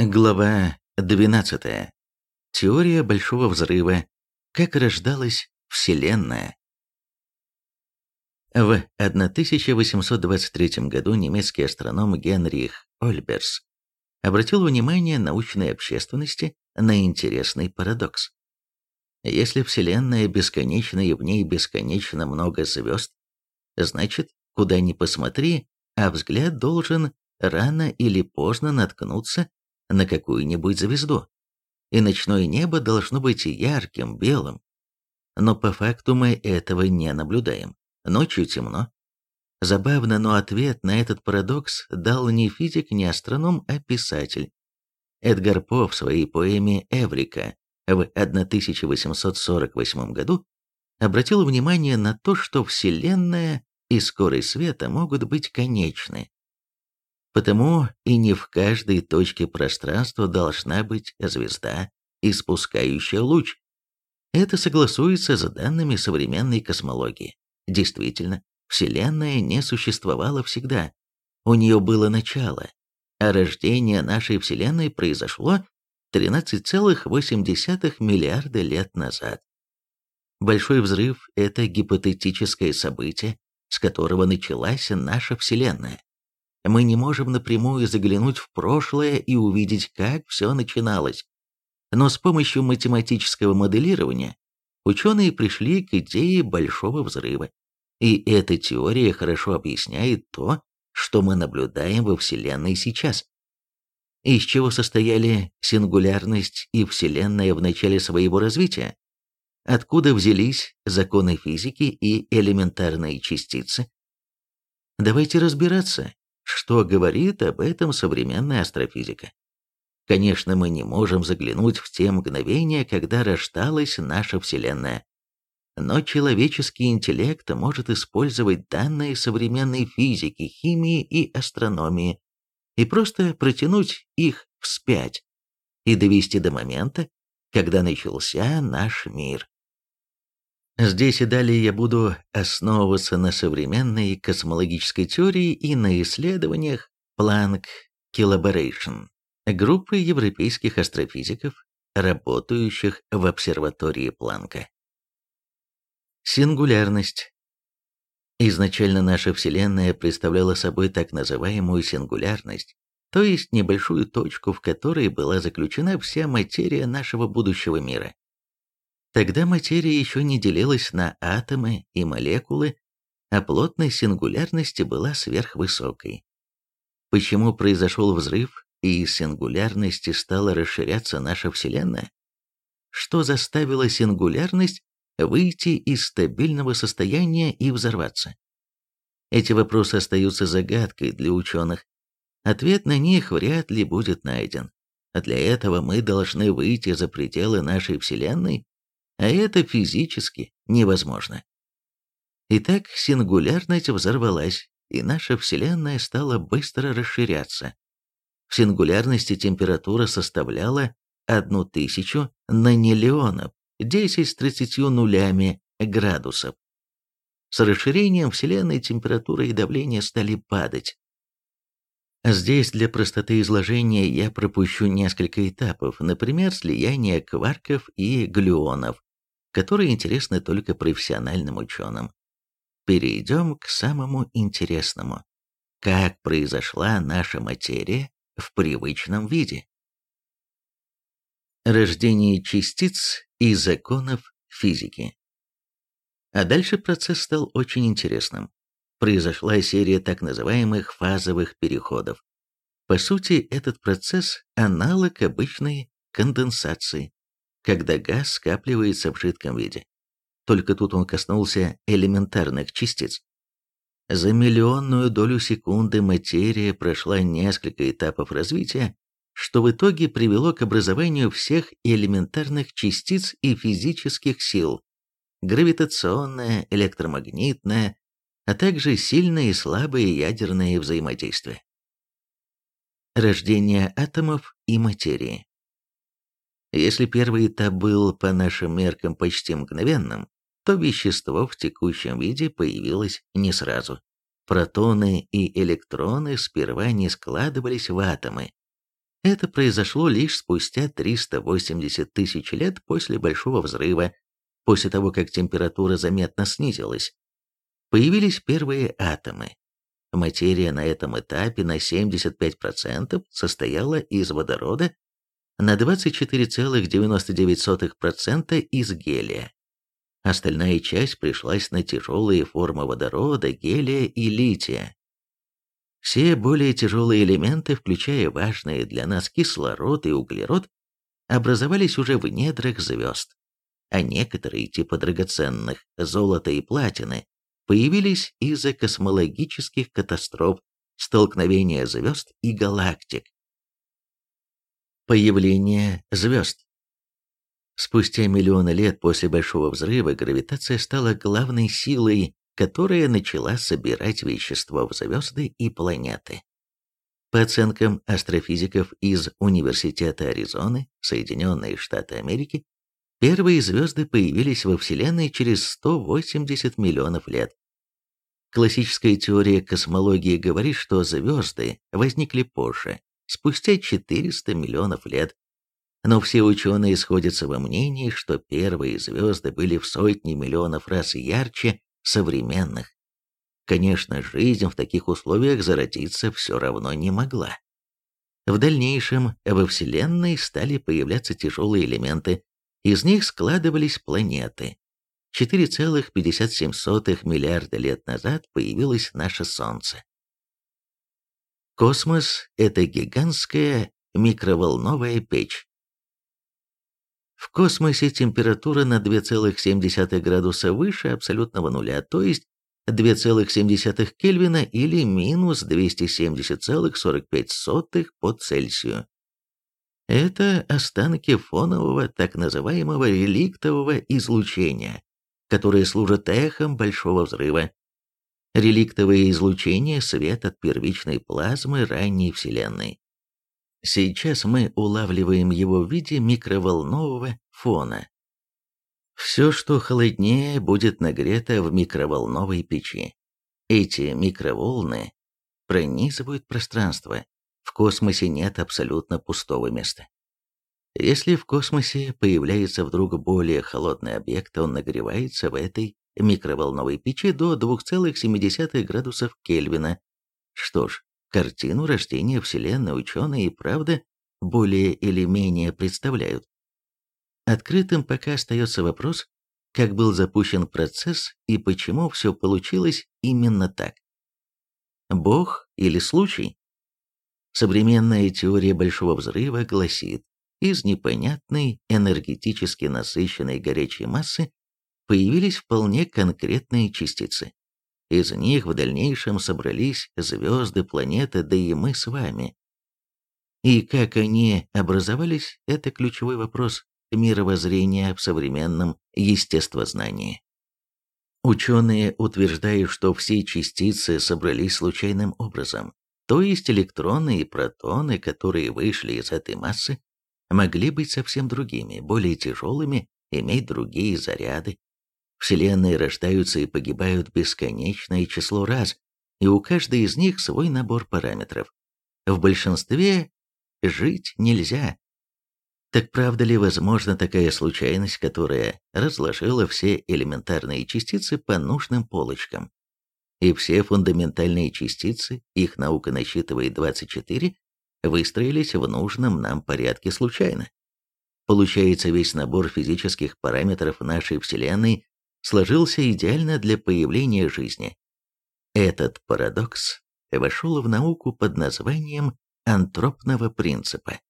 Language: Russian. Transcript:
Глава 12. Теория Большого Взрыва. Как рождалась Вселенная. В 1823 году немецкий астроном Генрих Ольберс обратил внимание научной общественности на интересный парадокс. Если Вселенная бесконечна и в ней бесконечно много звезд, значит, куда ни посмотри, а взгляд должен рано или поздно наткнуться на какую-нибудь звезду, и ночное небо должно быть ярким, белым. Но по факту мы этого не наблюдаем. Ночью темно. Забавно, но ответ на этот парадокс дал не физик, не астроном, а писатель. Эдгар По в своей поэме «Эврика» в 1848 году обратил внимание на то, что Вселенная и скорость света могут быть конечны, Потому и не в каждой точке пространства должна быть звезда, испускающая луч. Это согласуется с данными современной космологии. Действительно, Вселенная не существовала всегда. У нее было начало, а рождение нашей Вселенной произошло 13,8 миллиарда лет назад. Большой взрыв – это гипотетическое событие, с которого началась наша Вселенная мы не можем напрямую заглянуть в прошлое и увидеть, как все начиналось. Но с помощью математического моделирования ученые пришли к идее Большого Взрыва. И эта теория хорошо объясняет то, что мы наблюдаем во Вселенной сейчас. Из чего состояли сингулярность и Вселенная в начале своего развития? Откуда взялись законы физики и элементарные частицы? Давайте разбираться, что говорит об этом современная астрофизика. Конечно, мы не можем заглянуть в те мгновения, когда рождалась наша Вселенная. Но человеческий интеллект может использовать данные современной физики, химии и астрономии и просто протянуть их вспять и довести до момента, когда начался наш мир. Здесь и далее я буду основываться на современной космологической теории и на исследованиях Planck Collaboration, группы европейских астрофизиков, работающих в обсерватории Планка. Сингулярность. Изначально наша Вселенная представляла собой так называемую сингулярность, то есть небольшую точку, в которой была заключена вся материя нашего будущего мира. Тогда материя еще не делилась на атомы и молекулы, а плотность сингулярности была сверхвысокой. Почему произошел взрыв, и из сингулярности стала расширяться наша Вселенная? Что заставило сингулярность выйти из стабильного состояния и взорваться? Эти вопросы остаются загадкой для ученых. Ответ на них вряд ли будет найден. А для этого мы должны выйти за пределы нашей Вселенной а это физически невозможно. Итак, сингулярность взорвалась, и наша Вселенная стала быстро расширяться. В сингулярности температура составляла одну тысячу нанилеонов, 10 с 30 нулями градусов. С расширением Вселенной температура и давление стали падать. Здесь для простоты изложения я пропущу несколько этапов, например, слияние кварков и глюонов, которые интересны только профессиональным ученым. Перейдем к самому интересному. Как произошла наша материя в привычном виде? Рождение частиц и законов физики. А дальше процесс стал очень интересным. Произошла серия так называемых фазовых переходов. По сути, этот процесс – аналог обычной конденсации когда газ скапливается в жидком виде. Только тут он коснулся элементарных частиц. За миллионную долю секунды материя прошла несколько этапов развития, что в итоге привело к образованию всех элементарных частиц и физических сил – гравитационное, электромагнитное, а также сильные и слабые ядерные взаимодействия. Рождение атомов и материи. Если первый этап был по нашим меркам почти мгновенным, то вещество в текущем виде появилось не сразу. Протоны и электроны сперва не складывались в атомы. Это произошло лишь спустя 380 тысяч лет после Большого Взрыва, после того, как температура заметно снизилась. Появились первые атомы. Материя на этом этапе на 75% состояла из водорода, на 24,99% из гелия. Остальная часть пришлась на тяжелые формы водорода, гелия и лития. Все более тяжелые элементы, включая важные для нас кислород и углерод, образовались уже в недрах звезд, а некоторые типы драгоценных, золота и платины, появились из-за космологических катастроф, столкновения звезд и галактик. Появление звезд Спустя миллионы лет после Большого Взрыва гравитация стала главной силой, которая начала собирать вещество в звезды и планеты. По оценкам астрофизиков из Университета Аризоны, Соединенные Штаты Америки, первые звезды появились во Вселенной через 180 миллионов лет. Классическая теория космологии говорит, что звезды возникли позже, спустя 400 миллионов лет, но все ученые сходятся во мнении, что первые звезды были в сотни миллионов раз ярче современных. Конечно, жизнь в таких условиях зародиться все равно не могла. В дальнейшем во Вселенной стали появляться тяжелые элементы, из них складывались планеты. 4,57 миллиарда лет назад появилось наше Солнце. Космос – это гигантская микроволновая печь, в космосе температура на 2,7 градуса выше абсолютного нуля, то есть 2,7 Кельвина или минус 270,45 по Цельсию. Это останки фонового так называемого реликтового излучения, которое служит эхом Большого Взрыва. Реликтовое излучение – свет от первичной плазмы ранней Вселенной. Сейчас мы улавливаем его в виде микроволнового фона. Все, что холоднее, будет нагрето в микроволновой печи. Эти микроволны пронизывают пространство. В космосе нет абсолютно пустого места. Если в космосе появляется вдруг более холодный объект, он нагревается в этой микроволновой печи до 2,7 градусов Кельвина. Что ж, Картину рождения Вселенной ученые и правда более или менее представляют. Открытым пока остается вопрос, как был запущен процесс и почему все получилось именно так. Бог или случай? Современная теория Большого Взрыва гласит, из непонятной энергетически насыщенной горячей массы появились вполне конкретные частицы. Из них в дальнейшем собрались звезды, планеты, да и мы с вами. И как они образовались, это ключевой вопрос мировоззрения в современном естествознании. Ученые утверждают, что все частицы собрались случайным образом, то есть электроны и протоны, которые вышли из этой массы, могли быть совсем другими, более тяжелыми, иметь другие заряды, Вселенные рождаются и погибают бесконечное число раз, и у каждой из них свой набор параметров. В большинстве жить нельзя. Так правда ли возможна такая случайность, которая разложила все элементарные частицы по нужным полочкам? И все фундаментальные частицы, их наука насчитывает 24, выстроились в нужном нам порядке случайно. Получается, весь набор физических параметров нашей Вселенной сложился идеально для появления жизни. Этот парадокс вошел в науку под названием антропного принципа.